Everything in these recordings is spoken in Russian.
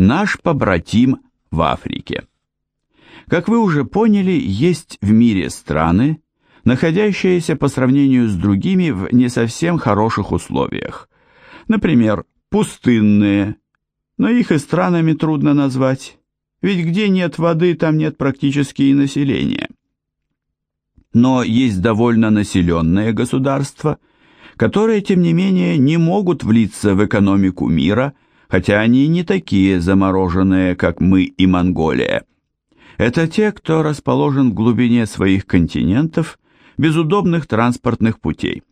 Наш побратим в Африке. Как вы уже поняли, есть в мире страны, находящиеся по сравнению с другими в не совсем хороших условиях. Например, пустынные, но их и странами трудно назвать, ведь где нет воды, там нет практически и населения. Но есть довольно населенные государства, которые, тем не менее, не могут влиться в экономику мира, хотя они не такие замороженные, как мы и Монголия. Это те, кто расположен в глубине своих континентов, без удобных транспортных путей.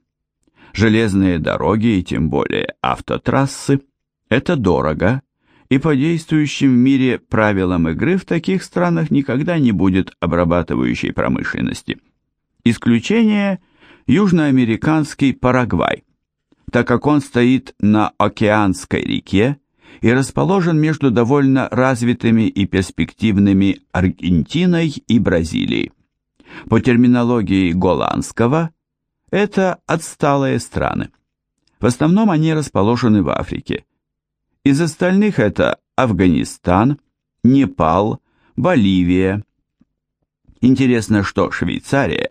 Железные дороги и тем более автотрассы – это дорого, и по действующим в мире правилам игры в таких странах никогда не будет обрабатывающей промышленности. Исключение – южноамериканский Парагвай, так как он стоит на океанской реке и расположен между довольно развитыми и перспективными Аргентиной и Бразилией. По терминологии голландского, это отсталые страны. В основном они расположены в Африке – из остальных это Афганистан, Непал, Боливия. Интересно, что Швейцария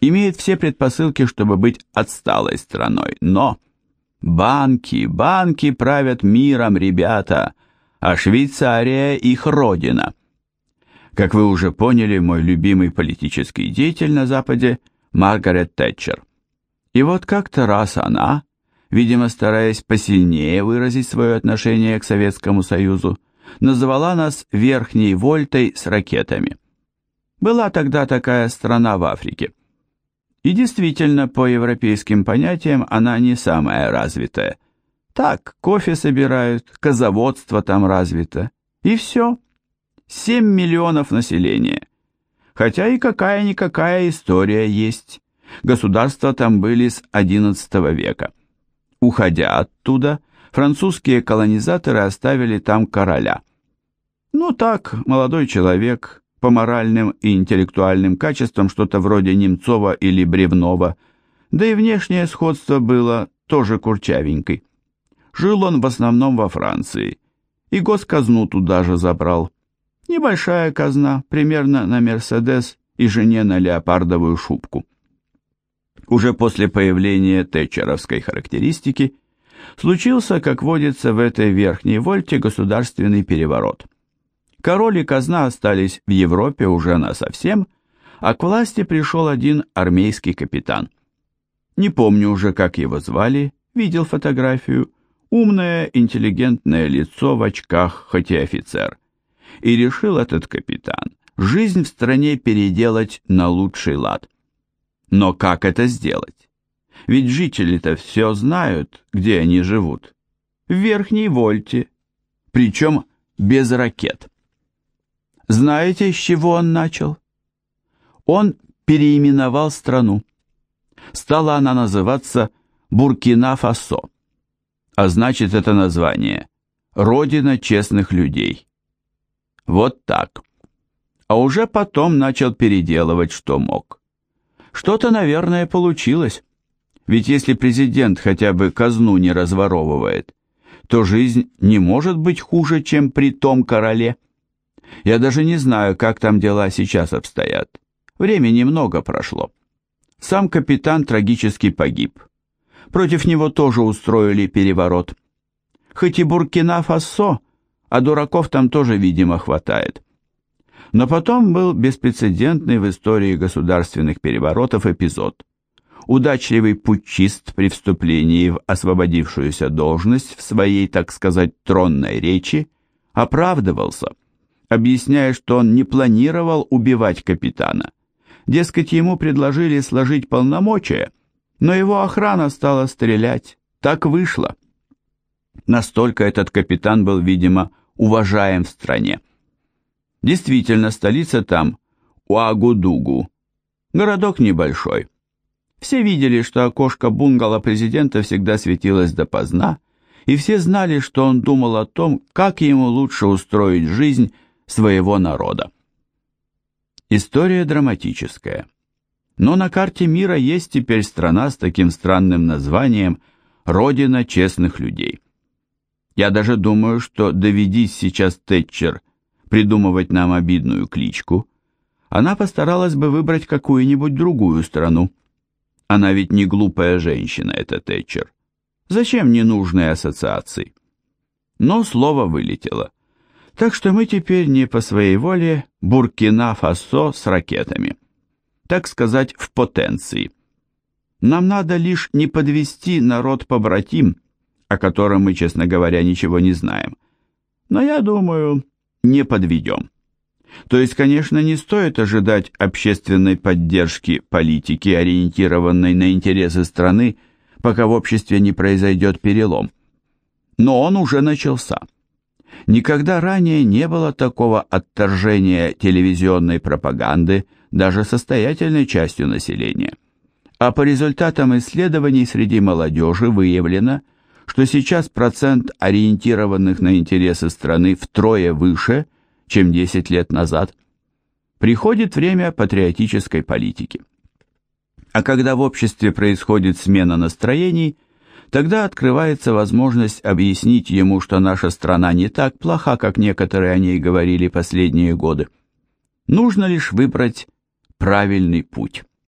имеет все предпосылки, чтобы быть отсталой страной, но банки, банки правят миром, ребята, а Швейцария их родина. Как вы уже поняли, мой любимый политический деятель на Западе – Маргарет Тэтчер. И вот как-то раз она, видимо, стараясь посильнее выразить свое отношение к Советскому Союзу, называла нас верхней вольтой с ракетами. Была тогда такая страна в Африке. И действительно, по европейским понятиям, она не самая развитая. Так, кофе собирают, козоводство там развито. И все. 7 миллионов населения. Хотя и какая-никакая история есть. Государства там были с XI века. Уходя оттуда, французские колонизаторы оставили там короля. Ну так, молодой человек, по моральным и интеллектуальным качествам что-то вроде Немцова или Бревнова, да и внешнее сходство было тоже курчавенькой. Жил он в основном во Франции, и госказну туда же забрал. Небольшая казна, примерно на Мерседес и жене на леопардовую шубку. Уже после появления тэтчеровской характеристики случился, как водится в этой верхней вольте, государственный переворот. Король и казна остались в Европе уже насовсем, а к власти пришел один армейский капитан. Не помню уже, как его звали, видел фотографию, умное, интеллигентное лицо в очках, хоть и офицер. И решил этот капитан жизнь в стране переделать на лучший лад. Но как это сделать? Ведь жители-то все знают, где они живут. В Верхней Вольте, причем без ракет. Знаете, с чего он начал? Он переименовал страну. Стала она называться Буркина-Фасо. А значит, это название «Родина честных людей». Вот так. А уже потом начал переделывать, что мог. Что-то, наверное, получилось. Ведь если президент хотя бы казну не разворовывает, то жизнь не может быть хуже, чем при том короле. Я даже не знаю, как там дела сейчас обстоят. Времени много прошло. Сам капитан трагически погиб. Против него тоже устроили переворот. Хоть и Буркина-Фасо, а дураков там тоже, видимо, хватает. Но потом был беспрецедентный в истории государственных переворотов эпизод. Удачливый путчист при вступлении в освободившуюся должность в своей, так сказать, тронной речи оправдывался, объясняя, что он не планировал убивать капитана. Дескать, ему предложили сложить полномочия, но его охрана стала стрелять. Так вышло. Настолько этот капитан был, видимо, уважаем в стране. Действительно, столица там Уагудугу. Городок небольшой. Все видели, что окошко бунгало президента всегда светилось допоздна, и все знали, что он думал о том, как ему лучше устроить жизнь своего народа. История драматическая. Но на карте мира есть теперь страна с таким странным названием «Родина честных людей». Я даже думаю, что доведись сейчас Тэтчер придумывать нам обидную кличку, она постаралась бы выбрать какую-нибудь другую страну. Она ведь не глупая женщина, эта Тэтчер. Зачем ненужные ассоциации? Но слово вылетело. Так что мы теперь не по своей воле Буркина-Фасо с ракетами. Так сказать, в потенции. Нам надо лишь не подвести народ-побратим, о котором мы, честно говоря, ничего не знаем. Но я думаю, не подведем. То есть, конечно, не стоит ожидать общественной поддержки политики, ориентированной на интересы страны, пока в обществе не произойдет перелом. Но он уже начался. Никогда ранее не было такого отторжения телевизионной пропаганды даже состоятельной частью населения. А по результатам исследований среди молодежи выявлено, что сейчас процент ориентированных на интересы страны втрое выше, чем 10 лет назад. Приходит время патриотической политики. А когда в обществе происходит смена настроений – Тогда открывается возможность объяснить ему, что наша страна не так плоха, как некоторые о ней говорили последние годы. Нужно лишь выбрать правильный путь.